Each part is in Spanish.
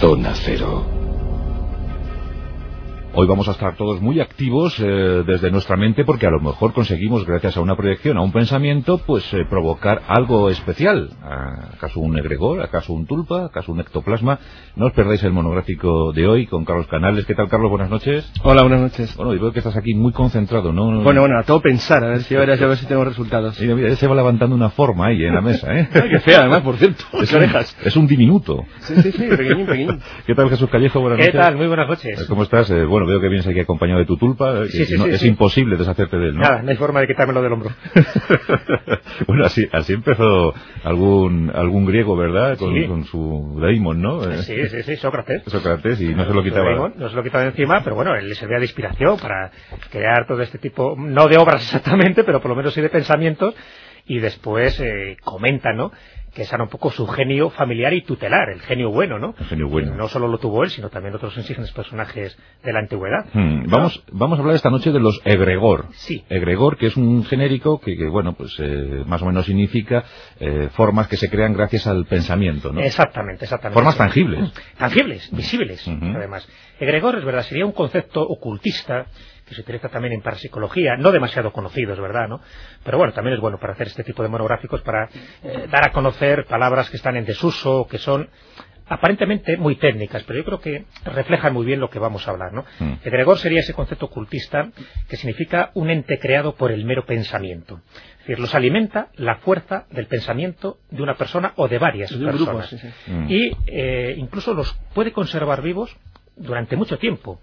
Zona Cero. Hoy vamos a estar todos muy activos eh, desde nuestra mente porque a lo mejor conseguimos, gracias a una proyección, a un pensamiento, pues eh, provocar algo especial. ¿Acaso un egregor? ¿Acaso un tulpa? ¿Acaso un ectoplasma? No os perdáis el monográfico de hoy con Carlos Canales. ¿Qué tal, Carlos? Buenas noches. Hola, buenas noches. Bueno, y veo que estás aquí muy concentrado, ¿no? Bueno, bueno, a todo pensar, a ver si, a ver, a ver si tengo resultados. Mira, mira, se va levantando una forma ahí en la mesa, ¿eh? Ay, qué fea, además, por cierto. Es Qué un, orejas. es un diminuto. Sí, sí, sí, pequeñín, pequeñín. ¿Qué tal, Jesús Callejo? Buenas ¿Qué noches. tal? Muy buenas noches. ¿Cómo estás? Eh, bueno, veo que vienes aquí acompañado de tu tulpa, eh, Sí, sí, no- sí, es imposible deshacerte de él, ¿no? Nada, no hay forma de quitármelo del hombro. bueno, así, así empezó algún, algún griego, ¿verdad? Con, su daimon, ¿no? Sí, sí, sí, Sócrates. Sócrates, y no se lo quitaba. No se lo quitaba de encima, pero bueno, él le servía de inspiración para crear todo este tipo, no de obras exactamente, pero por lo menos sí de pensamientos, y después eh, comenta, ¿no?, que era un poco su genio familiar y tutelar, el genio bueno, ¿no? El genio bueno. No solo lo tuvo él, sino también otros insignes personajes de la antigüedad. Hmm, Vamos, vamos a hablar esta noche de los egregor. Sí. Egregor, que es un genérico que, que, bueno, pues eh, más o menos significa eh, formas que se crean gracias al pensamiento, ¿no? Exactamente, exactamente. Formas tangibles. Tangibles, visibles, además. Egregor, es verdad, sería un concepto ocultista que se utiliza también en parapsicología, no demasiado conocido, es verdad, ¿no? Pero bueno, también es bueno para hacer este tipo de monográficos, para eh, dar a conocer palabras que están en desuso, que son aparentemente muy técnicas, pero yo creo que reflejan muy bien lo que vamos a hablar, ¿no? Mm. Egregor sería ese concepto ocultista que significa un ente creado por el mero pensamiento. Es decir, los alimenta la fuerza del pensamiento de una persona o de varias De un grupo, personas. sí, sí. Mm. Y eh, incluso los puede conservar vivos durante mucho tiempo.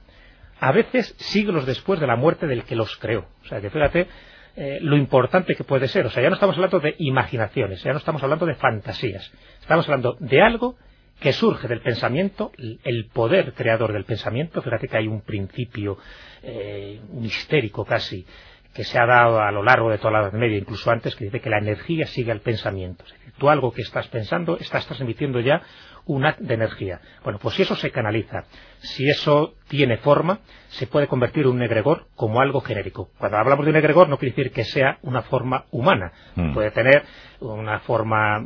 A veces siglos después de la muerte del que los creó. O sea, que fíjate eh, lo importante que puede ser. O sea, ya no estamos hablando de imaginaciones, ya no estamos hablando de fantasías. Estamos hablando de algo que surge del pensamiento, el poder creador del pensamiento. Fíjate que hay un principio eh, mistérico casi que se ha dado a lo largo de toda la Edad Media, incluso antes, que dice que la energía sigue al pensamiento. Es tú algo que estás pensando, estás transmitiendo ya un haz de energía. Bueno, pues si eso se canaliza, si eso tiene forma, se puede convertir en un egregor como algo genérico. Cuando hablamos de un egregor no quiere decir que sea una forma humana. Mm. Puede tener una forma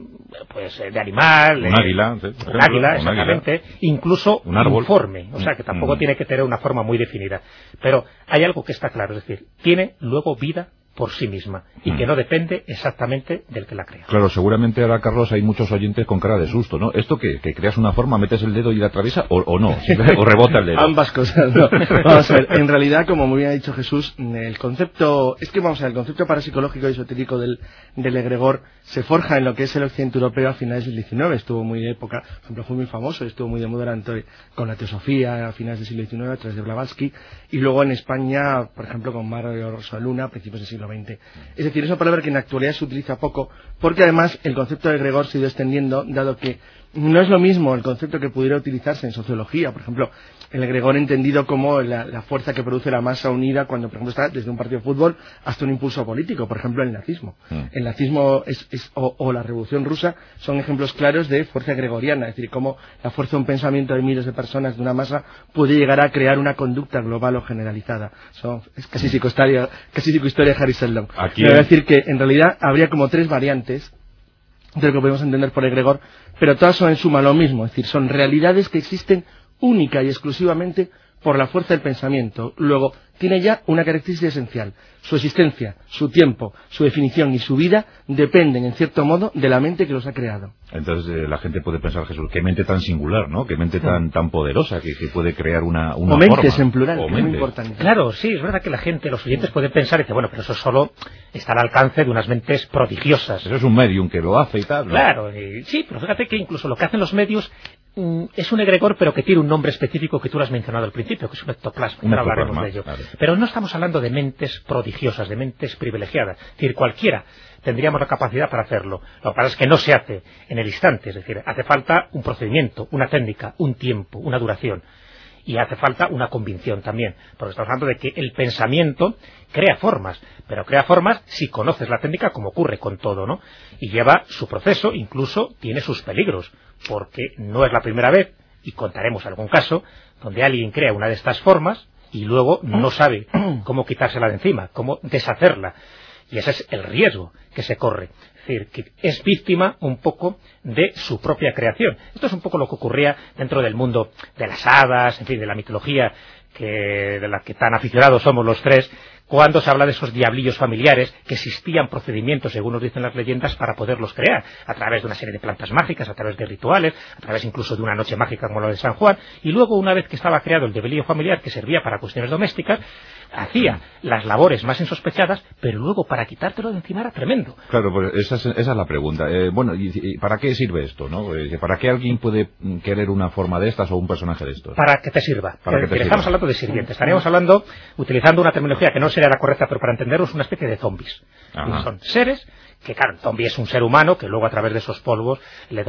pues eh, de animal, Un eh, águila, sí, un águila, un exactamente, incluso Un árbol. informe, o sea que tampoco Mm. tiene que tener una forma muy definida. Pero hay algo que está claro, es decir, tiene luego vida por sí misma y Mm. que no depende exactamente del que la crea. Claro, seguramente ahora, Carlos, hay muchos oyentes con cara de susto, ¿no? ¿Esto qué? ¿Que creas una forma, metes el dedo y la atraviesa o, o no? ¿O rebota el dedo? Ambas cosas, no. Vamos a ver, en realidad, como muy bien ha dicho Jesús, el concepto, es que vamos a ver, el concepto parapsicológico y esotérico del, del egregor se forja en lo que es el occidente europeo a finales del XIX, estuvo muy de época, por ejemplo, fue muy famoso, estuvo muy de moda durante- con la teosofía a finales del siglo XIX a través de Blavatsky, y luego en España, por ejemplo, con Mario Rosaluna a principios del siglo XX. Es decir, es una palabra que en la actualidad se utiliza poco, porque además el concepto de egregor se ha ido extendiendo, dado que no es lo mismo el concepto que pudiera utilizarse en sociología, por ejemplo, el egregor entendido como la, la fuerza que produce la masa unida cuando, por ejemplo, está desde un partido de fútbol hasta un impulso político, por ejemplo, el nazismo. Mm. El nazismo es, es- o, o la revolución rusa son ejemplos claros de fuerza gregoriana, es decir, cómo la fuerza de un pensamiento de miles de personas, de una masa, puede llegar a crear una conducta global o generalizada. Son- es casi psicohistoria, casi psicohistoria de Harry Seldon. Aquí Quiero decir que en realidad habría como tres variantes de lo que podemos entender por egregor, pero todas son en suma lo mismo, es decir, son realidades que existen única y exclusivamente por la fuerza del pensamiento. Luego, tiene ya una característica esencial. Su existencia, su tiempo, su definición y su vida dependen, en cierto modo, de la mente que los ha creado. Entonces eh, la gente puede pensar, Jesús, qué mente tan singular, ¿no? Qué mente tan tan poderosa que, que puede crear una, una o mentes forma. en plural, O que es muy importante. Claro, sí, es verdad que la gente, los oyentes pueden pensar y decir, bueno, pero eso solo está al alcance de unas mentes prodigiosas. Eso es un medium que lo hace y tal. ¿no? Claro, y- sí, pero fíjate que incluso lo que hacen los medios es un egregor, pero que tiene un nombre específico que tú lo has mencionado al principio, que es un ectoplasma. Un Ahora hablaremos de ello. claro. Pero no estamos hablando de mentes prodigiosas, de mentes privilegiadas. Es decir, cualquiera tendríamos la capacidad para hacerlo. Lo que pasa es que no se hace en el instante, es decir, hace falta un procedimiento, una técnica, un tiempo, una duración. Y hace falta una convicción también, porque estamos hablando de que el pensamiento crea formas, pero crea formas si conoces la técnica como ocurre con todo, ¿no? Y lleva su proceso, incluso tiene sus peligros, porque no es la primera vez, y contaremos algún caso, donde alguien crea una de estas formas y luego no sabe cómo quitársela de encima, cómo deshacerla. Y ese es el riesgo que se corre. Es decir, que es víctima un poco de su propia creación. Esto es un poco lo que ocurría dentro del mundo de las hadas, en fin, de la mitología de la que tan aficionados somos los tres, cuando se habla de esos diablillos familiares, que existían procedimientos, según nos dicen las leyendas, para poderlos crear, a través de una serie de plantas mágicas, a través de rituales, a través incluso de una noche mágica como la de San Juan, y luego, una vez que estaba creado el diablillo familiar, que servía para cuestiones domésticas, hacía las labores más insospechadas, pero luego para quitártelo de encima era tremendo. Claro, pues esa es, esa es la pregunta. Eh, bueno, ¿y, para qué sirve esto? ¿no? Eh, ¿Para qué alguien puede querer una forma de estas o un personaje de estos? Para que te sirva. Para que te Estamos hablando de sirvientes. Estaríamos hablando, utilizando una terminología que no sería la correcta, pero para entenderlos, una especie de zombies. Son seres que claro, el zombie es un ser humano que luego a través de esos polvos le,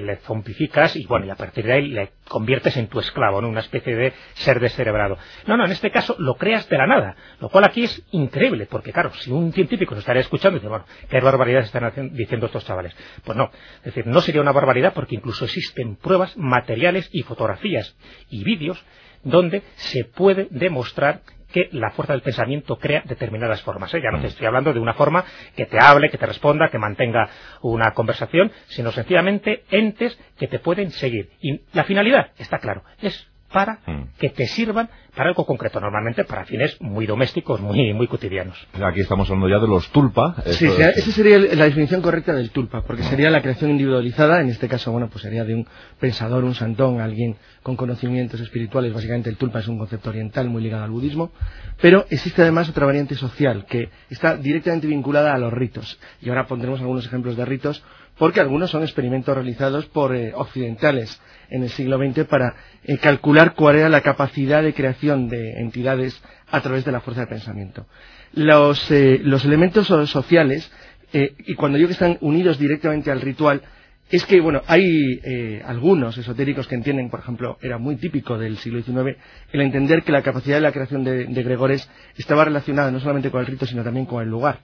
le zombificas y bueno, y a partir de ahí le conviertes en tu esclavo, ¿no? Una especie de ser descerebrado. No, no, en este caso lo creas de la nada, lo cual aquí es increíble, porque claro, si un científico nos estaría escuchando y dice, bueno, ¿qué barbaridades están diciendo estos chavales? Pues no, es decir, no sería una barbaridad porque incluso existen pruebas materiales y fotografías y vídeos donde se puede demostrar que la fuerza del pensamiento crea determinadas formas. ¿eh? Ya no te estoy hablando de una forma que te hable, que te responda, que mantenga una conversación, sino sencillamente entes que te pueden seguir. Y la finalidad, está claro, es para mm. que te sirvan para algo concreto, normalmente para fines muy domésticos, muy, muy cotidianos. Aquí estamos hablando ya de los tulpa. Sí, esa sería la definición correcta del tulpa, porque sería la creación individualizada, en este caso, bueno, pues sería de un pensador, un santón, alguien con conocimientos espirituales, básicamente el tulpa es un concepto oriental muy ligado al budismo, pero existe además otra variante social que está directamente vinculada a los ritos, y ahora pondremos algunos ejemplos de ritos, porque algunos son experimentos realizados por eh, occidentales en el siglo XX para eh, calcular cuál era la capacidad de creación de entidades a través de la fuerza de pensamiento. Los, eh, elementos sociales, y cuando digo que están unidos directamente al ritual, es que, bueno, hay algunos esotéricos que entienden, por ejemplo, era muy típico del siglo XIX, el entender que la capacidad de la creación de Gregores estaba relacionada no solamente con el rito, sino también con el lugar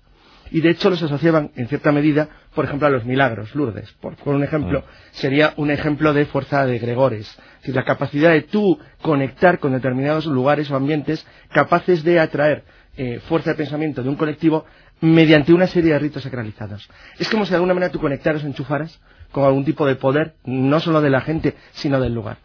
y de hecho los asociaban en cierta medida, por ejemplo, a los milagros, Lourdes. Por, un ejemplo, mm. sería un ejemplo de fuerza de Gregores. Es decir, la capacidad de tú conectar con determinados lugares o ambientes capaces de atraer eh, fuerza de pensamiento de un colectivo mediante una serie de ritos sacralizados. Es como si de alguna manera tú conectaras o enchufaras con algún tipo de poder, no solo de la gente, sino del lugar.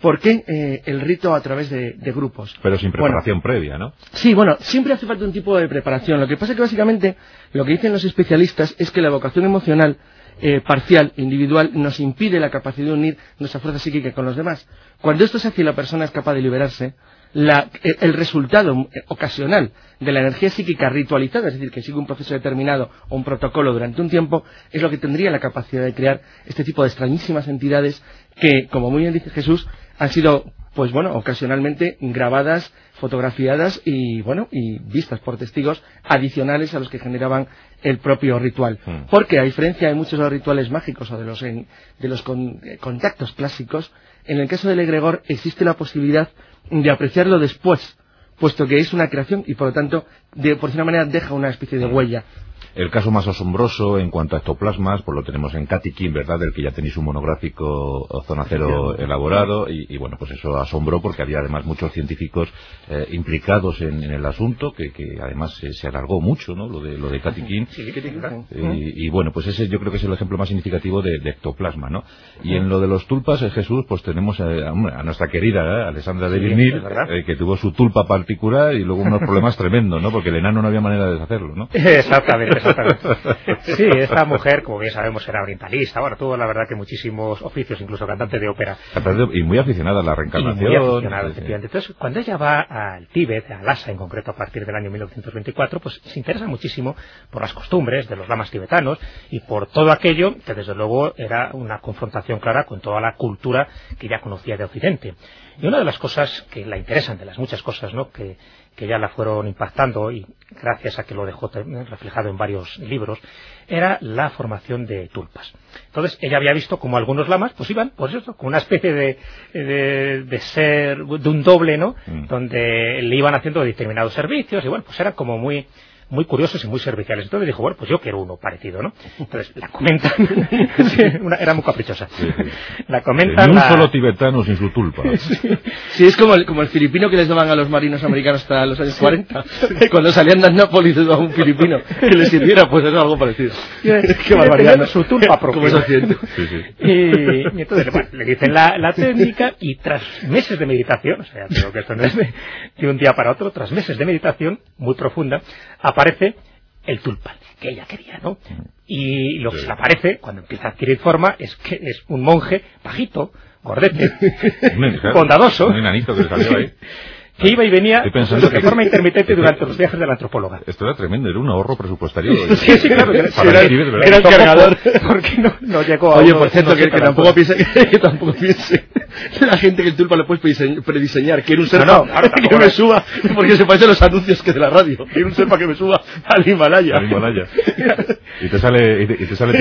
¿Por qué eh, el rito a través de, grupos? Pero sin preparación previa, ¿no? Sí, bueno, siempre hace falta un tipo de preparación. Lo que pasa es que básicamente lo que dicen los especialistas es que la vocación emocional eh, parcial, individual, nos impide la capacidad de unir nuestra fuerza psíquica con los demás. Cuando esto se hace y la persona es capaz de liberarse, eh, el resultado ocasional de la energía psíquica ritualizada, es decir, que sigue un proceso determinado o un protocolo durante un tiempo, es lo que tendría la capacidad de crear este tipo de extrañísimas entidades que, como muy bien dice Jesús, han sido, pues bueno, ocasionalmente grabadas, fotografiadas y, bueno, y vistas por testigos adicionales a los que generaban el propio ritual. Hmm. Porque, a diferencia de muchos de los rituales mágicos o de los, de los eh, contactos clásicos, en el caso del egregor existe la posibilidad de apreciarlo después, puesto que es una creación y por lo tanto, de, por una manera, deja una especie de huella. El caso más asombroso en cuanto a ectoplasmas, pues lo tenemos en Katikin, ¿verdad? Del que ya tenéis un monográfico Zona Cero elaborado. Y, bueno, pues eso asombró porque había además muchos científicos eh, implicados en, el asunto, que, además se, alargó mucho, ¿no? Lo de, lo de Katikin. y, bueno, pues ese yo creo que es el ejemplo más significativo de, ectoplasma, ¿no? Y en lo de los tulpas, eh, Jesús, pues tenemos a, nuestra querida Alessandra de Virnil, eh, que tuvo su tulpa particular y luego unos problemas tremendos, ¿no? Porque el enano no había manera de deshacerlo, ¿no? Exactamente. Sí, esta mujer, como bien sabemos, era orientalista. Bueno, tuvo la verdad que muchísimos oficios, incluso cantante de ópera. Y muy aficionada a la reencarnación. muy aficionada, efectivamente. Entonces, cuando ella va al Tíbet, a Lhasa en concreto, a partir del año 1924, pues se interesa muchísimo por las costumbres de los lamas tibetanos y por todo aquello que, desde luego, era una confrontación clara con toda la cultura que ya conocía de Occidente. Y una de las cosas que la interesan, de las muchas cosas ¿no? que, que ya la fueron impactando y gracias a que lo dejó reflejado en varios libros, era la formación de tulpas. Entonces ella había visto como algunos lamas pues iban, pues eso, con una especie de, de, ser, de un doble, ¿no? Mm. Donde le iban haciendo determinados servicios y bueno, pues era como muy muy curiosos y muy serviciales. Entonces dijo, bueno, pues yo quiero uno parecido, ¿no? Entonces la comentan, era muy caprichosa. La comentan. un solo tibetano sin su tulpa. Sí, es como el, como el filipino que les daban a los marinos americanos hasta los años 40, cuando salían de Nápoles a un filipino que les sirviera, pues es algo parecido. Qué barbaridad. Su tulpa propia. Y, y, entonces, bueno, le dicen la, la técnica y tras meses de meditación, o sea, creo que esto no es de, un día para otro, tras meses de meditación muy profunda, aparece el tulpa que ella quería, ¿no? Y lo que se le aparece, cuando empieza a adquirir forma, es que es un monje bajito, gordete, bondadoso. Un enanito que salió ahí que iba y venía de forma intermitente durante los viajes de la antropóloga. Esto era tremendo, era un ahorro presupuestario. sí, sí, claro, que era, era, el cargador. Porque no, no llegó a Oye, por cierto, que, tampoco piense, que tampoco piense la gente que el tulpa lo puedes prediseñar. Quiero un ser no, que me suba, porque se parece a los anuncios que de la radio. Quiero un ser para que me suba al Himalaya. Al Himalaya. y te sale, y te, sale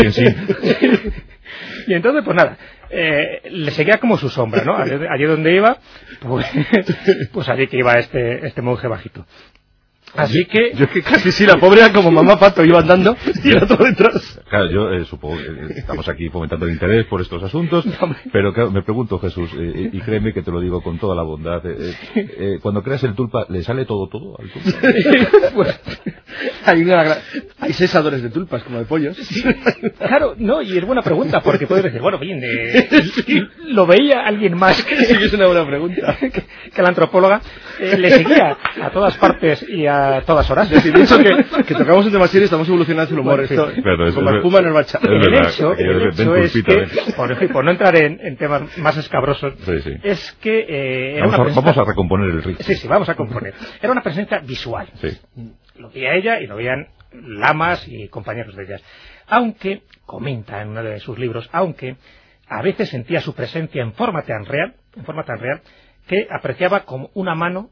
Y entonces, pues nada, eh, le seguía como su sombra, ¿no? Allí, donde iba, pues, pues allí que iba este, este monje bajito. Así que... Yo es que casi sí, la pobre era como mamá pato, iba andando y era todo detrás. Claro, yo eh, supongo que eh, estamos aquí fomentando el interés por estos asuntos, pero claro, me pregunto, Jesús, eh, y créeme que te lo digo con toda la bondad, cuando creas el tulpa, ¿le sale todo todo al tulpa? pues, hay, una, hay cesadores de tulpas, como de pollos. claro, no, y es buena pregunta, porque puedes decir, bueno, bien, lo veía alguien más que... Sí, es una buena pregunta. que, la antropóloga le seguía a todas partes y a todas horas. Es decir, que, que tocamos un tema serio y estamos evolucionando hacia el humor. Esto, como espuma nos va a echar. El hecho, el hecho es que, por, por, no entrar en, en, temas más escabrosos, es que... Eh, vamos, a, vamos, a, recomponer el ritmo. Sí, sí, vamos a componer. Era una presencia visual. Lo veía ella y lo veían lamas y compañeros de ellas. Aunque, comenta en uno de sus libros, aunque a veces sentía su presencia en forma tan real, en forma tan real, que apreciaba como una mano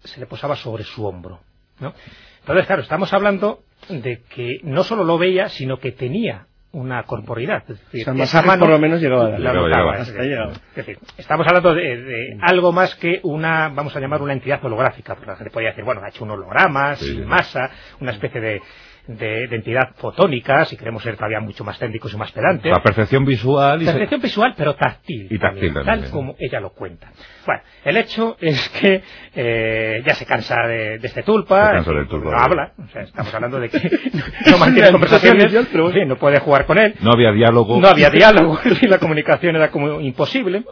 se le posaba sobre su hombro. ¿No? Entonces, claro, estamos hablando de que no solo lo veía, sino que tenía una corporidad. Es decir, esa mano por lo menos llegaba a la Es decir, estamos hablando de, algo más que una, vamos a llamar una entidad holográfica, porque la gente podría decir, bueno, ha hecho un holograma, sin masa, una especie de, de, entidad fotónica, si queremos ser todavía mucho más técnicos y más pedantes. La percepción visual. Y percepción visual, pero táctil. Y táctil Tal como ella lo cuenta. Bueno, el hecho es que eh, ya se cansa de, este tulpa. Se tulpa. No habla. O sea, estamos hablando de que no mantiene conversaciones. pero no puede jugar con él. No había diálogo. No había diálogo. y la comunicación era como imposible.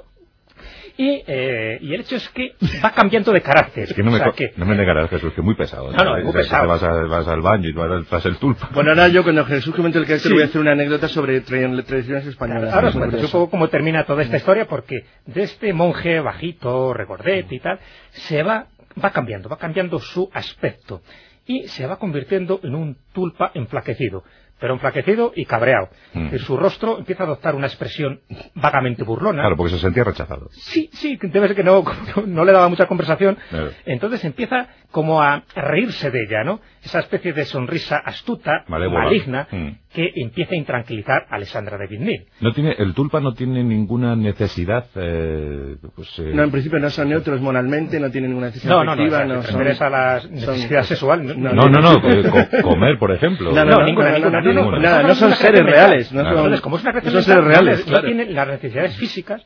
Y, eh, y el hecho es que va cambiando de carácter. Es que no me, no me negarás, Jesús, que muy pesado. No, no, muy pesado. Vas, vas, al baño y vas al tulpa. Bueno, ahora yo cuando Jesús comente el carácter voy a hacer una anécdota sobre tradiciones españolas. Ahora os cuento un poco cómo termina toda esta historia porque de este monje bajito, regordete y tal, se va, va cambiando, va cambiando su aspecto y se va convirtiendo en un tulpa enflaquecido pero enflaquecido y cabreado. Mm. Su rostro empieza a adoptar una expresión vagamente burlona. Claro, porque se sentía rechazado. Sí, sí, debe ser que no, no, le daba mucha conversación. Entonces empieza como a reírse de ella, ¿no? Esa especie de sonrisa astuta, maligna, mm. que empieza a intranquilizar a Alessandra de Vignil. No tiene, el tulpa no tiene ninguna necesidad, eh, pues, eh, No, en principio no son neutros moralmente, no tienen ninguna necesidad no, no, no, no, son, a la necesidad sexual. No, no, no, comer, por ejemplo. No, no, ninguna, ninguna no, son seres reales. No son, como es una son seres reales, no tienen las necesidades físicas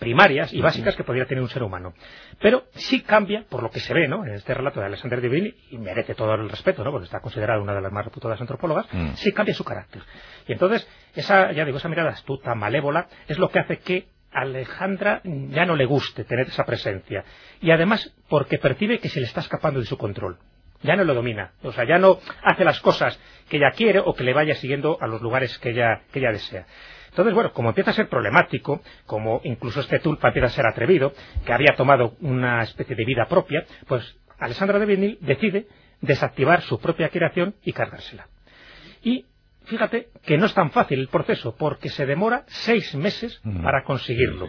primarias y básicas que podría tener un ser humano. Pero sí cambia, por lo que se ve ¿no? en este relato de Alexander Deville, y merece todo el respeto, ¿no? porque está considerada una de las más reputadas antropólogas, mm. sí cambia su carácter. Y entonces, esa, ya digo, esa mirada astuta, malévola, es lo que hace que Alejandra ya no le guste tener esa presencia. Y además, porque percibe que se le está escapando de su control ya no lo domina, o sea, ya no hace las cosas que ella quiere o que le vaya siguiendo a los lugares que ella, que ella desea. Entonces, bueno, como empieza a ser problemático, como incluso este tulpa empieza a ser atrevido, que había tomado una especie de vida propia, pues Alessandra de Vinil decide desactivar su propia creación y cargársela. Y fíjate que no es tan fácil el proceso, porque se demora seis meses para conseguirlo.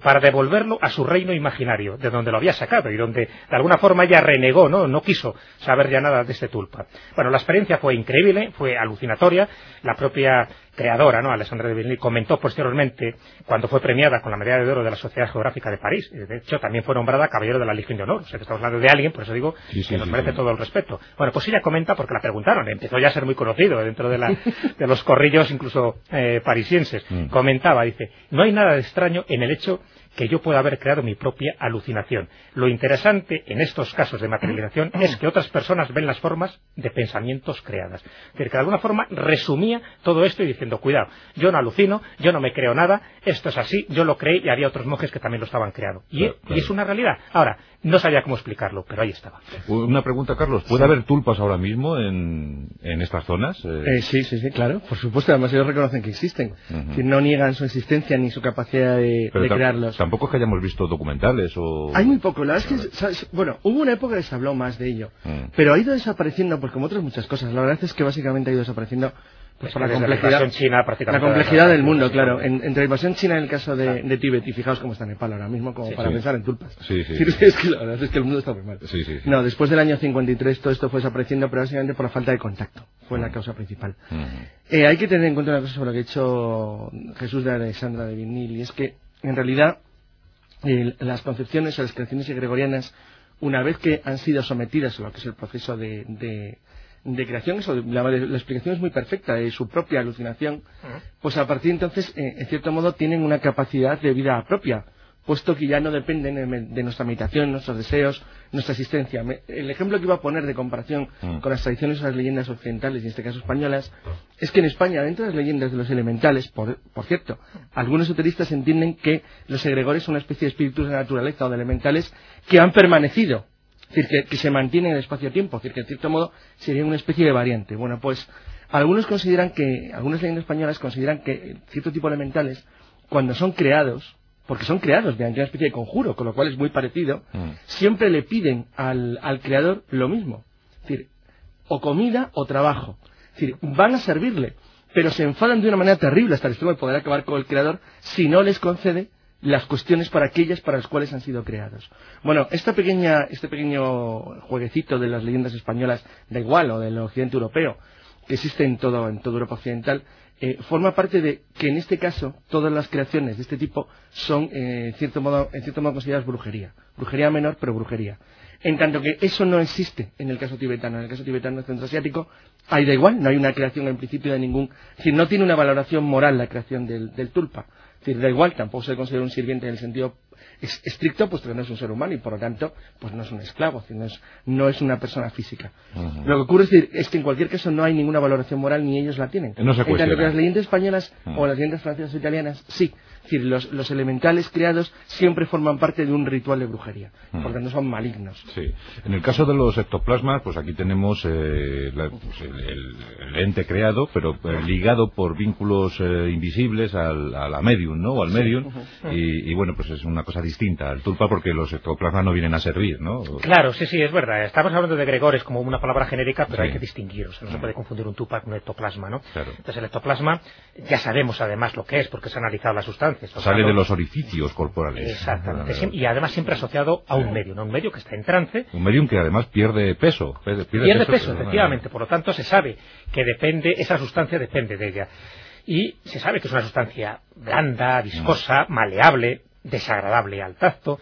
Para devolverlo a su reino imaginario, de donde lo había sacado y donde de alguna forma ella renegó, ¿no? No quiso saber ya nada de este tulpa. Bueno, la experiencia fue increíble, fue alucinatoria. La propia creadora, ¿no? Alessandra de Vigny, comentó posteriormente, cuando fue premiada con la medalla de oro de la Sociedad Geográfica de París, de hecho también fue nombrada caballero de la Legión de Honor, o sea que estamos hablando de alguien, por eso digo que nos merece todo el respeto. Bueno, pues ella comenta, porque la preguntaron, empezó ya a ser muy conocido dentro de, la, de los corrillos incluso eh, parisienses, mm. comentaba, dice, no hay nada de extraño en el hecho acho que yo pueda haber creado mi propia alucinación. Lo interesante en estos casos de materialización es que otras personas ven las formas de pensamientos creadas. Es decir, que de alguna forma resumía todo esto y diciendo, cuidado, yo no alucino, yo no me creo nada, esto es así, yo lo creí y había otros monjes que también lo estaban creando. Y, es una realidad. Ahora, no sabía cómo explicarlo, pero ahí estaba. Una pregunta, Carlos. ¿Puede haber tulpas ahora mismo en, estas zonas? Eh, eh, sí, sí, sí, claro. Por supuesto, además ellos reconocen que existen. que no niegan su existencia ni su capacidad de, crearlos tampoco es que hayamos visto documentales o... Hay muy poco, la verdad es que, bueno, hubo una época que se habló más de ello, mm. pero ha ido desapareciendo, porque como otras muchas cosas, la verdad es que básicamente ha ido desapareciendo pues por la complejidad, china, la complejidad del mundo, claro. entre la invasión china en el caso de, de, Tíbet y fijaos cómo está Nepal ahora mismo, como para pensar en tulpas. Sí, sí. es que la verdad es que el mundo está muy mal. No, después del año 53 todo esto fue desapareciendo, pero básicamente por la falta de contacto. Fue la mm. causa principal. Mm. Eh, hay que tener en cuenta una cosa sobre lo que ha hecho Jesús de Alexandra de Vinil, y es que en realidad las concepciones o las creaciones gregorianas, una vez que han sido sometidas a lo que es el proceso de, de, creación, eso, la, explicación es muy perfecta, de su propia alucinación, pues a partir de entonces, eh, en cierto modo, tienen una capacidad de vida propia puesto que ya no dependen de nuestra meditación, nuestros deseos, nuestra existencia. El ejemplo que iba a poner de comparación mm. con las tradiciones o las leyendas occidentales, y en este caso españolas, es que en España, dentro de las leyendas de los elementales, por, cierto, algunos esoteristas entienden que los egregores son una especie de espíritus de naturaleza o de elementales que han permanecido, es decir, que, se mantienen en el espacio-tiempo, es decir, que en cierto modo serían una especie de variante. Bueno, pues algunos consideran que, algunas leyendas españolas consideran que cierto tipo de elementales, cuando son creados, porque son creados mediante una especie de conjuro, con lo cual es muy parecido, mm. siempre le piden al, creador lo mismo. Es decir, o comida o trabajo. Es decir, van a servirle, pero se enfadan de una manera terrible hasta el extremo de poder acabar con el creador si no les concede las cuestiones para aquellas para las cuales han sido creados. Bueno, esta pequeña, este pequeño jueguecito de las leyendas españolas, da igual, o del occidente europeo, que existe en todo, en toda Europa occidental, eh, forma parte de que en este caso todas las creaciones de este tipo son eh, en cierto modo en cierto modo consideradas brujería. Brujería menor pero brujería. En tanto que eso no existe en el caso tibetano. En el caso tibetano centroasiático hay da igual. No hay una creación en principio de ningún es decir no tiene una valoración moral la creación del, del tulpa. Es decir da igual tampoco se considera un sirviente en el sentido es estricto puesto que no es un ser humano y por lo tanto pues no es un esclavo, no es, no es una persona física. Lo que ocurre es, que en cualquier caso no hay ninguna valoración moral ni ellos la tienen. No se en tanto que las leyendas españolas o las leyendas francesas o italianas sí. Es decir, los, elementales creados siempre forman parte de un ritual de brujería, porque no son malignos. Sí. En el caso de los ectoplasmas, pues aquí tenemos eh, pues el, ente creado, pero eh, ligado por vínculos eh, invisibles al, a la medium, ¿no? O al medium. y, bueno, pues es una cosa distinta al tulpa porque los ectoplasmas no vienen a servir, ¿no? Claro, sí, sí, es verdad. Estamos hablando de gregores como una palabra genérica, pero hay que distinguir. O sea, no se puede confundir un tulpa con un ectoplasma, ¿no? Entonces el ectoplasma ya sabemos además lo que es porque se ha analizado la sustancia Sale de los orificios corporales. Exactamente. Y además siempre asociado a un medio, ¿no? Un medio que está en trance. Un medio que además pierde peso. Pierde, peso, efectivamente. Por lo tanto, se sabe que depende, esa sustancia depende de ella. Y se sabe que es una sustancia blanda, viscosa, mm. maleable, desagradable al tacto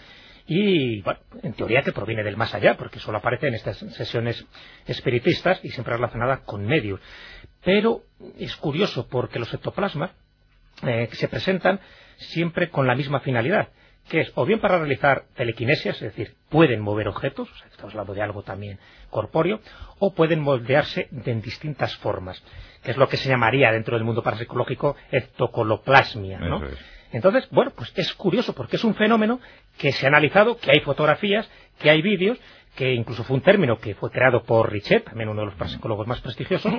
y en teoría que proviene del más allá, porque solo aparece en estas sesiones espiritistas y siempre relacionada con medios. Pero es curioso porque los ectoplasmas eh, se presentan siempre con la misma finalidad, que es o bien para realizar telequinesias, es decir, pueden mover objetos, estamos hablando de algo también corpóreo, o pueden moldearse en distintas formas, que es lo que se llamaría dentro del mundo parapsicológico ectocoloplasmia, ¿no? Entonces, bueno, pues es curioso porque es un fenómeno que se ha analizado, que hay fotografías, que hay vídeos, que incluso fue un término que fue creado por Richet, también uno de los parapsicólogos más prestigiosos,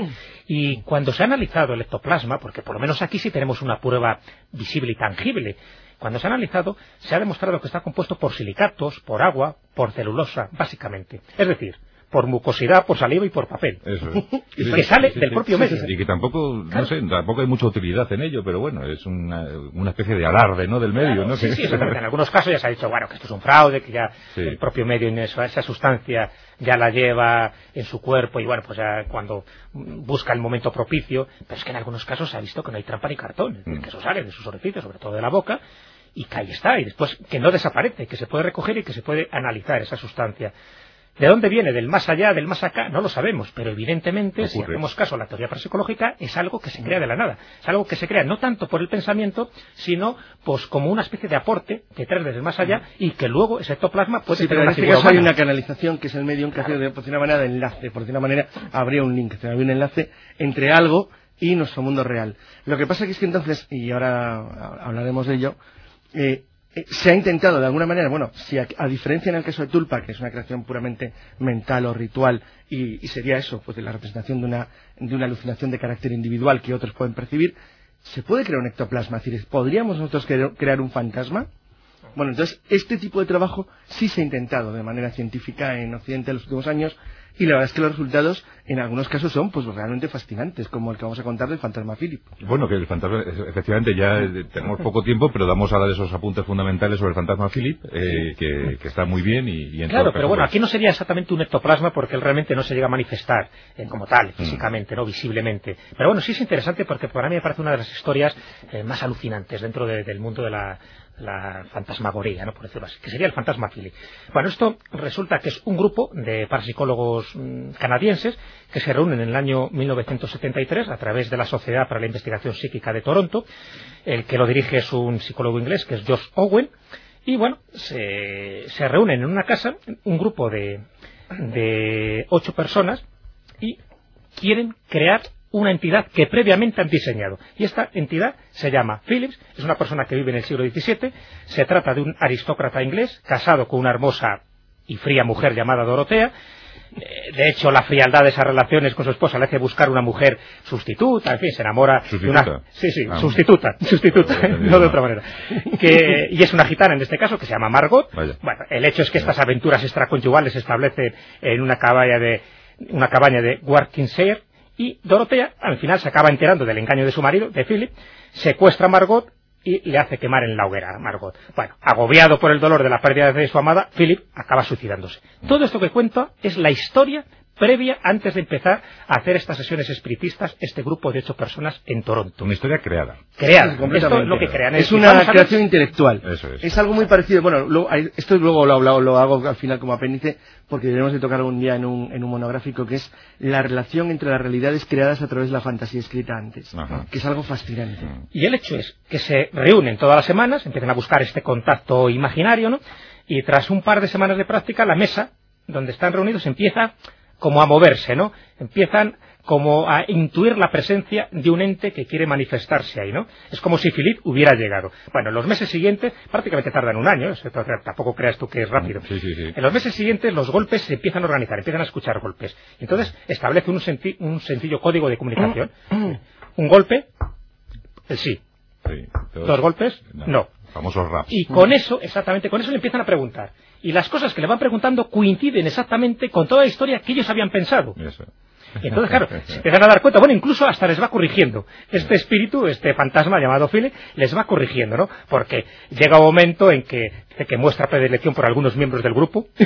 y cuando se ha analizado el ectoplasma, porque por lo menos aquí sí tenemos una prueba visible y tangible, cuando se ha analizado se ha demostrado que está compuesto por silicatos, por agua, por celulosa, básicamente. Es decir, por mucosidad, por saliva y por papel. Eso es. y Sí, que sí, sale sí, del propio medio. Y que tampoco, no sé, tampoco hay mucha utilidad en ello, pero bueno, es una, una especie de alarde, ¿no? Del medio, ¿no? Sí, sí, en algunos casos ya se ha dicho, bueno, que esto es un fraude, que ya el propio medio en eso- esa sustancia ya la lleva en su cuerpo y bueno, pues ya cuando busca el momento propicio, pero es que en algunos casos se ha visto que no hay trampa ni cartón, es decir, Mm. que eso sale de sus orificios, sobre todo de la boca, y que ahí está, y después que no desaparece, que se puede recoger y que se puede analizar esa sustancia. ¿De dónde viene? ¿Del más allá, del más acá? No lo sabemos, pero evidentemente, si hacemos caso a la teoría parapsicológica, es algo que se crea de la nada. Es algo que se crea no tanto por el pensamiento, sino pues como una especie de aporte que trae desde el más allá y que luego ese ectoplasma puede Sí, tener pero en este caso hay una canalización que es el medium que hace de, por decir una manera de enlace, por decir una manera habría un link, habría un enlace entre algo y nuestro mundo real. Lo que pasa que es que entonces, y ahora hablaremos de ello, eh, se ha intentado de alguna manera, bueno, si a, diferencia en el caso de Tulpa, que es una creación puramente mental o ritual, y, sería eso, pues de la representación de una, de una alucinación de carácter individual que otros pueden percibir, ¿se puede crear un ectoplasma? Es decir, ¿podríamos nosotros cre- crear un fantasma? Bueno, entonces, este tipo de trabajo sí se ha intentado de manera científica en Occidente en los últimos años y la verdad es que los resultados en algunos casos son pues realmente fascinantes, como el que vamos a contar del fantasma Philip. Bueno, que el fantasma, efectivamente, ya tenemos poco tiempo, pero damos ahora de esos apuntes fundamentales sobre el fantasma Philip, eh, que, que está muy bien y, y en Claro, todo pero bueno, pues, aquí no sería exactamente un ectoplasma porque él realmente no se llega a manifestar eh, como Mm. tal, físicamente, no visiblemente. Pero bueno, sí es interesante porque para mí me parece una de las historias eh, más alucinantes dentro de- del mundo de la, la fantasmagoría, ¿no? por decirlo así, que sería el fantasma Philip. Bueno, esto resulta que es un grupo de parapsicólogos mm, canadienses que se reúnen en el año 1973 a través de la Sociedad para la Investigación Psíquica de Toronto. El que lo dirige es un psicólogo inglés que es Josh Owen. Y bueno, se, se reúnen en una casa un grupo de, de ocho personas y quieren crear una entidad que previamente han diseñado. Y esta entidad se llama Phillips, es una persona que vive en el siglo XVII, se trata de un aristócrata inglés casado con una hermosa y fría mujer llamada Dorotea. Eh, De hecho, la frialdad de esas relaciones con su esposa le hace buscar una mujer sustituta, en fin, se enamora de una... Sí, sí, Ah. sustituta, sustituta, no de otra manera. Que, y es una gitana en este caso que se llama Margot. Vaya. Bueno, el hecho es que estas aventuras extraconyugales se establecen en una cabaña de, una cabaña de Warwickshire y Dorotea al final se acaba enterando del engaño de su marido, de Philip, secuestra a Margot y le hace quemar en la hoguera a Margot. Bueno, agobiado por el dolor de la pérdida de su amada, Philip acaba suicidándose. Todo esto que cuento es la historia previa antes de empezar a hacer estas sesiones espiritistas este grupo de ocho personas en Toronto. Una historia creada. Creada. Sí. Esto es lo que crean. Es una creación intelectual. Eso es. algo muy parecido. Bueno, luego, hay- esto luego lo, hablo- lo hago al final como apéndice porque debemos de tocar algún día en un, en un monográfico que es la relación entre las realidades creadas a través de la fantasía escrita antes, Ajá. que es algo fascinante. Y el hecho es que se reúnen todas las semanas, empiezan a buscar este contacto imaginario, ¿no? Y tras un par de semanas de práctica, la mesa donde están reunidos empieza como a moverse, ¿no? Empiezan como a intuir la presencia de un ente que quiere manifestarse ahí, ¿no? Es como si Philip hubiera llegado. Bueno, en los meses siguientes, prácticamente tardan un año, ¿eh? Tampoco creas tú que es rápido. Sí, sí, sí. En los meses siguientes los golpes se empiezan a organizar, empiezan a escuchar golpes. Entonces establece un, senti- un sencillo código de comunicación. Un golpe, el sí. Dos golpes, no. Famosos raps. Y con eso, exactamente, con eso le empiezan a preguntar. Y las cosas que le van preguntando coinciden exactamente con toda la historia que ellos habían pensado. Eso. Y entonces, claro, se empiezan a dar cuenta, bueno, incluso hasta les va corrigiendo. Este espíritu, este fantasma llamado Philip, les va corrigiendo, ¿no? Porque llega un momento en que, que muestra predilección por algunos miembros del grupo,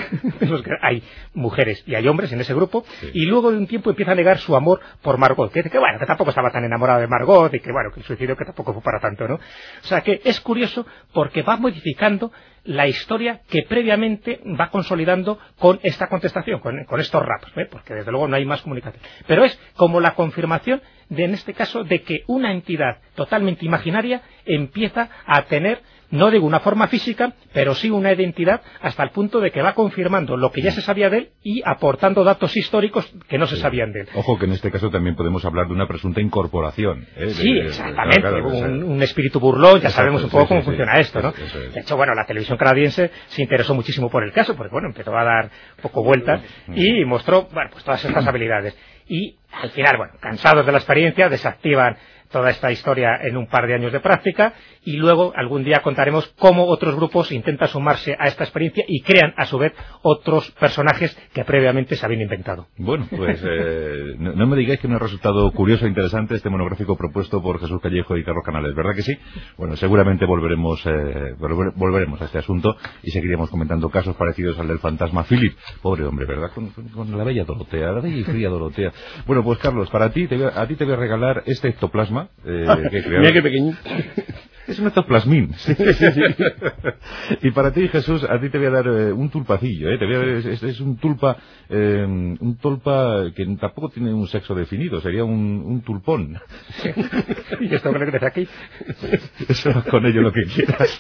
en los que hay mujeres y hay hombres en ese grupo, Sí. y luego de un tiempo empieza a negar su amor por Margot, que, que bueno, que tampoco estaba tan enamorado de Margot, y que bueno, que el suicidio que tampoco fue para tanto, ¿no? O sea que es curioso porque va modificando la historia que previamente va consolidando con esta contestación, con, con estos raps, ¿eh? porque desde luego no hay más comunicación. Pero es como la confirmación de, en este caso, de que una entidad totalmente imaginaria empieza a tener, no digo una forma física, pero sí una identidad hasta el punto de que va confirmando lo que ya se sabía de él y aportando datos históricos que no se sabían de él. Ojo que en este caso también podemos hablar de una presunta incorporación. ¿eh? Sí, de- exactamente. claro, claro, un, espíritu burlón, ya Exacto, sabemos un poco sí, cómo sí. funciona esto, ¿no? Es. De hecho, bueno, la televisión canadiense se interesó muchísimo por el caso, porque bueno, empezó a dar poco vueltas y mostró, bueno, pues todas estas habilidades. Y al final, bueno, cansados de la experiencia, desactivan toda esta historia en un par de años de práctica y luego algún día contaremos cómo otros grupos intentan sumarse a esta experiencia y crean a su vez otros personajes que previamente se habían inventado. Bueno, pues eh, no, me digáis que no ha resultado curioso e interesante este monográfico propuesto por Jesús Callejo y Carlos Canales, ¿verdad que sí? Bueno, seguramente volveremos, eh, volveremos a este asunto y seguiremos comentando casos parecidos al del fantasma Philip. Pobre hombre, ¿verdad? Con, la bella Dorotea, la bella y fría Dorotea. Bueno, pues Carlos, para ti, a ti te voy a regalar este ectoplasma. Eh, que Mira qué pequeñito. Es un ectoplasmín. y para ti, Jesús, a ti te voy a dar eh, un tulpacillo. ¿eh? Te voy a, es, es, un tulpa, eh, un tulpa que tampoco tiene un sexo definido, sería un, un tulpón. ¿Y esto con lo que te aquí? Eso con ello lo que quieras.